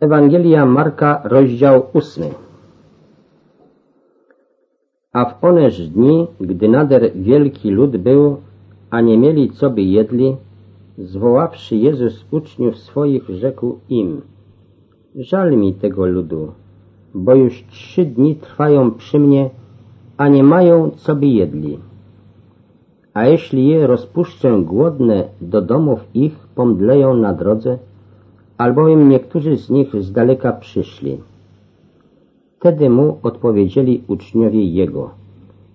Ewangelia Marka, rozdział ósmy. A w oneż dni, gdy nader wielki lud był, a nie mieli co by jedli, zwoławszy Jezus uczniów swoich, rzekł im, żal mi tego ludu, bo już trzy dni trwają przy mnie, a nie mają co by jedli. A jeśli je rozpuszczę głodne do domów ich, pomdleją na drodze, albowiem niektórzy z nich z daleka przyszli. Wtedy mu odpowiedzieli uczniowie jego,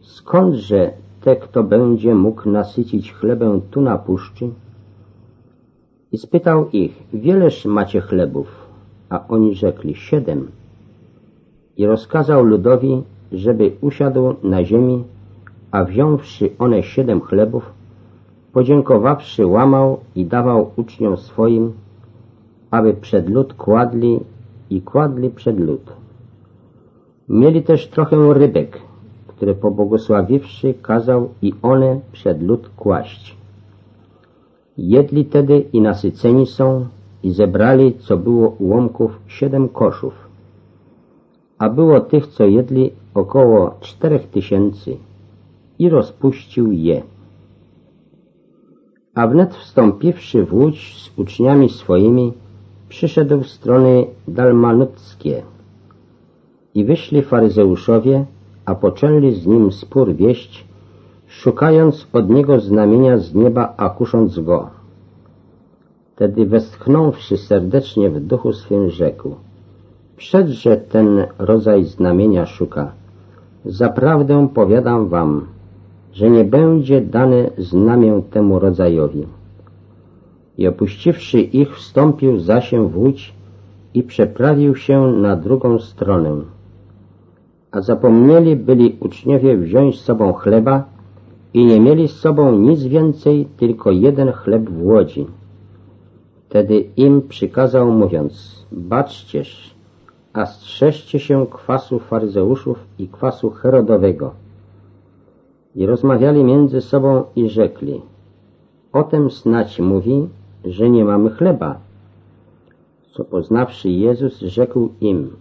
skądże te, kto będzie mógł nasycić chlebem tu na puszczy? I spytał ich, wieleż macie chlebów? A oni rzekli, siedem. I rozkazał ludowi, żeby usiadł na ziemi, a wziąwszy one siedem chlebów, podziękowawszy łamał i dawał uczniom swoim, aby przed lud kładli i kładli przed lud. Mieli też trochę rybek, które pobłogosławiwszy kazał i one przed lud kłaść. Jedli tedy i nasyceni są i zebrali, co było ułomków, siedem koszów. A było tych, co jedli, około czterech tysięcy i rozpuścił je. A wnet wstąpiwszy w łódź z uczniami swoimi, przyszedł w strony dalmanuckie i wyszli faryzeuszowie, a poczęli z nim spór wieść, szukając od niego znamienia z nieba, a kusząc go. Tedy westchnąwszy serdecznie w duchu swym rzekł, przedże ten rodzaj znamienia szuka. Zaprawdę powiadam wam, że nie będzie dane znamię temu rodzajowi i opuściwszy ich wstąpił się w łódź i przeprawił się na drugą stronę. A zapomnieli byli uczniowie wziąć z sobą chleba i nie mieli z sobą nic więcej, tylko jeden chleb w łodzi. Wtedy im przykazał mówiąc, baczcież, a strzeżcie się kwasu faryzeuszów i kwasu herodowego. I rozmawiali między sobą i rzekli, o tym snać mówi, że nie mamy chleba. Co poznawszy Jezus, rzekł im,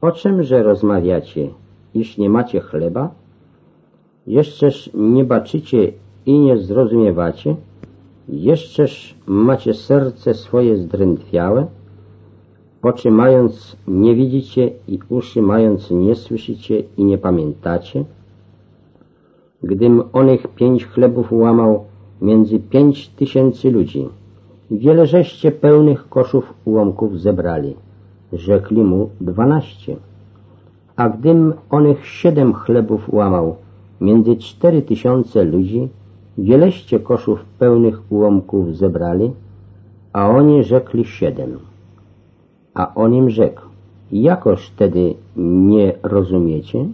o czymże rozmawiacie, iż nie macie chleba? Jeszczeż nie baczycie i nie zrozumiewacie? Jeszczeż macie serce swoje zdrętwiałe? Oczy mając nie widzicie i uszy mając nie słyszycie i nie pamiętacie? Gdym onych pięć chlebów łamał między pięć tysięcy ludzi, Wiele żeście pełnych koszów ułomków zebrali. Rzekli mu dwanaście. A gdym onych siedem chlebów łamał między cztery tysiące ludzi, wieleście koszów pełnych ułomków zebrali, a oni rzekli siedem. A on im rzekł, jakoż wtedy nie rozumiecie?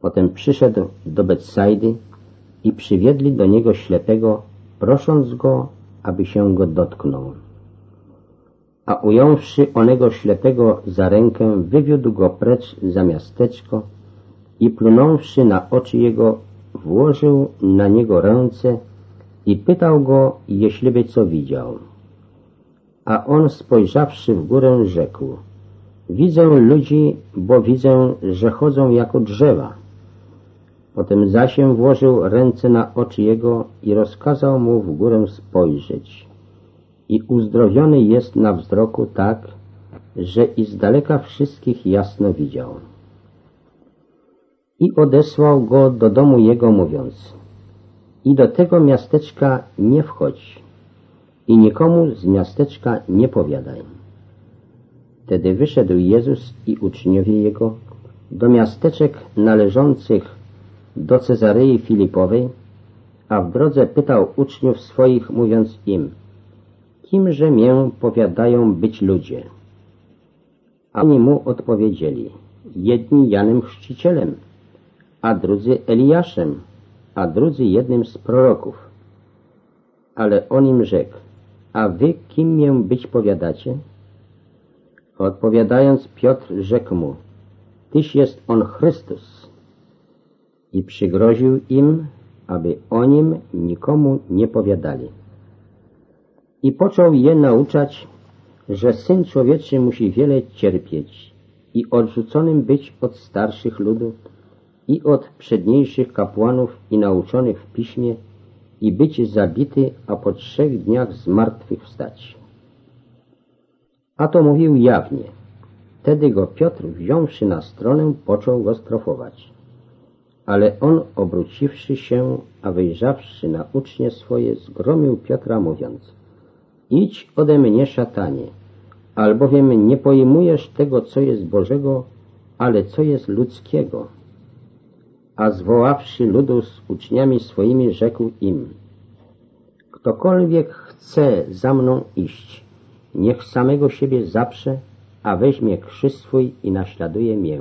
Potem przyszedł do Betsajdy i przywiedli do niego ślepego, prosząc go, aby się go dotknął. A ująwszy onego ślepego za rękę, wywiódł go precz za miasteczko i plunąwszy na oczy jego, włożył na niego ręce i pytał go, jeśliby co widział. A on spojrzawszy w górę rzekł, widzę ludzi, bo widzę, że chodzą jako drzewa. Potem zasiem włożył ręce na oczy jego i rozkazał mu w górę spojrzeć. I uzdrowiony jest na wzroku tak, że i z daleka wszystkich jasno widział. I odesłał go do domu jego mówiąc i do tego miasteczka nie wchodź i nikomu z miasteczka nie powiadaj. Wtedy wyszedł Jezus i uczniowie Jego do miasteczek należących do Cezarei Filipowej, a w drodze pytał uczniów swoich, mówiąc im, kimże mię powiadają być ludzie? A oni mu odpowiedzieli, jedni Janem Chrzcicielem, a drudzy Eliaszem, a drudzy jednym z proroków. Ale on im rzekł, a wy kim mię być powiadacie? Odpowiadając Piotr rzekł mu, Tyś jest on Chrystus i przygroził im, aby o nim nikomu nie powiadali. I począł je nauczać, że Syn Człowieczy musi wiele cierpieć i odrzuconym być od starszych ludów i od przedniejszych kapłanów i nauczonych w piśmie i być zabity, a po trzech dniach z martwych wstać. A to mówił jawnie. Wtedy go Piotr, wziąwszy na stronę, począł go strofować. Ale on, obróciwszy się, a wyjrzawszy na ucznie swoje, zgromił Piotra, mówiąc Idź ode mnie, szatanie, albowiem nie pojmujesz tego, co jest Bożego, ale co jest ludzkiego. A zwoławszy ludu z uczniami swoimi, rzekł im Ktokolwiek chce za mną iść, niech samego siebie zaprze, a weźmie krzyż swój i naśladuje mię.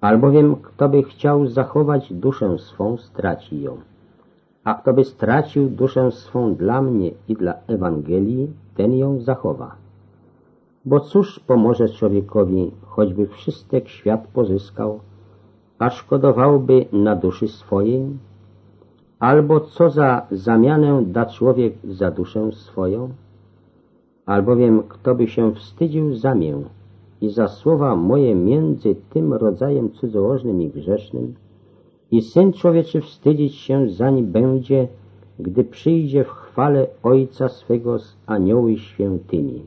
Albowiem kto by chciał zachować duszę swą, straci ją. A kto by stracił duszę swą dla mnie i dla Ewangelii, ten ją zachowa. Bo cóż pomoże człowiekowi, choćby wszystek świat pozyskał, a szkodowałby na duszy swojej? Albo co za zamianę da człowiek za duszę swoją? Albowiem kto by się wstydził za i za słowa moje między tym rodzajem cudzołożnym i grzesznym, i Syn Człowieczy wstydzić się zań będzie, gdy przyjdzie w chwale Ojca swego z anioły świętymi.